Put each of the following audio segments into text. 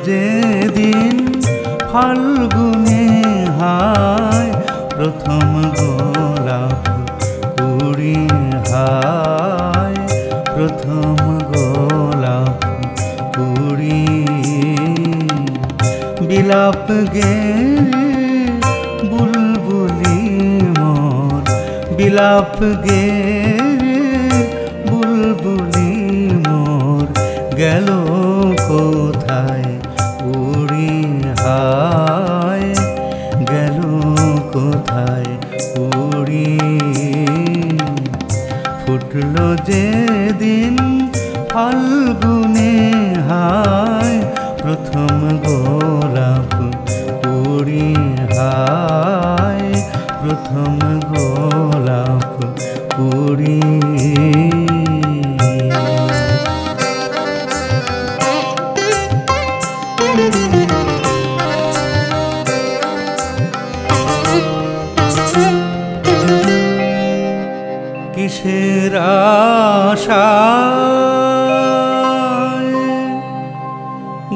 ফুটলো যে ফাল্গুনে হায়, প্রথম গোলাপ কুড়ি হায়, প্রথম গোলাপ কুড়ি বিলাপ গে বুলবুলি মোর, বিলাপ গে বুলবুলি মোর, গেল ফুটলো যে দিন ফাল্গুনে হায় প্রথম গোলাপ উড়ি হায় প্রথম গোলাপ উড়ি। কিসের আশায়।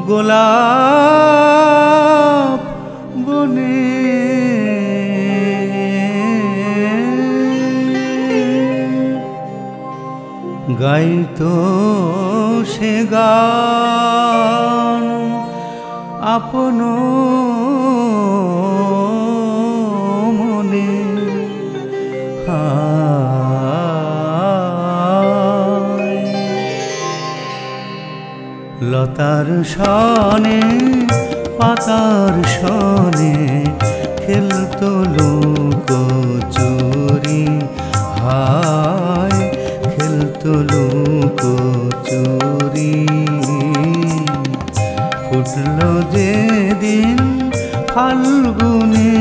গোলাপ বনে গাইতো সে গান লতার সনে, পাতার সনে খেলতো লোক চুরি। হায়, খেলতো লোক চুরি। ফুটলো যে দিন ফাল্গুনে,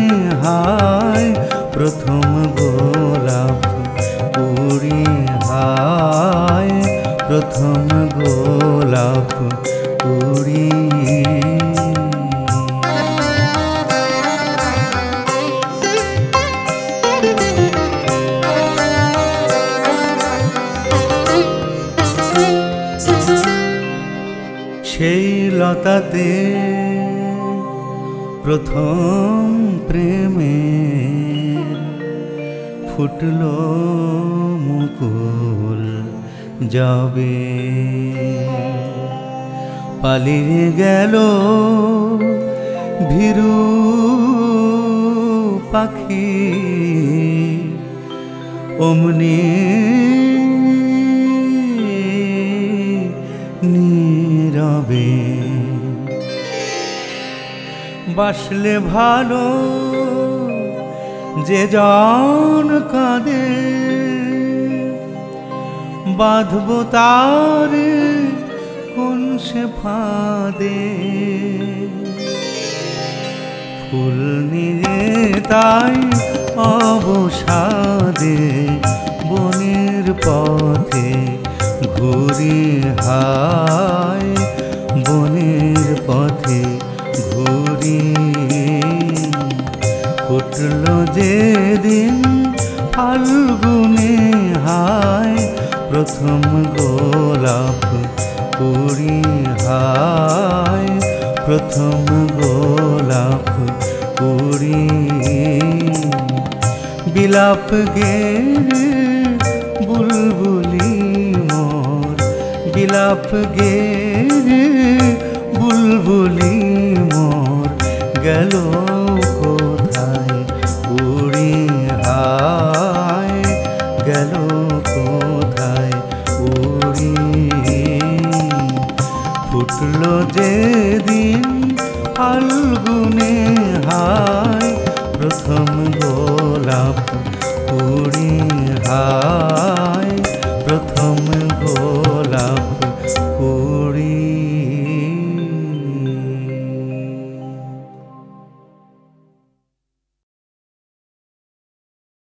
হায়, প্রথম গোলাপ উড়ি হায়, প্রথম গোলাপ সেই লতাতে প্রথম প্রেমে ফুটলো মুকুল যাবে। পালিয়ে গেল ভীরু পাখি অমনি বাসলে ভালো, যে জন কাঁদে। বাঁধব তার কোন সে ফাঁদে। ফুল নিয়ে তাই অবসাদে, বনের পথে ঘুরি হায় ঘুরি ফুটল যে দিন ফাল্গুনে হায়, প্রথম গোলাপ কুড়ি হায়, প্রথম গোলাপ কুড়ি। বিলাপ গে বুলবুলি মোর, বিলাপ গে বুলবুলি গেল কোথায়? উড়ি হায় গেল কোথায়? উড়ি ফুটলো যেদিন ফাল্গুনে হায়, প্রথম গোলাপ। উড়ি হায় প্রথম গোলাপ। কুড়ি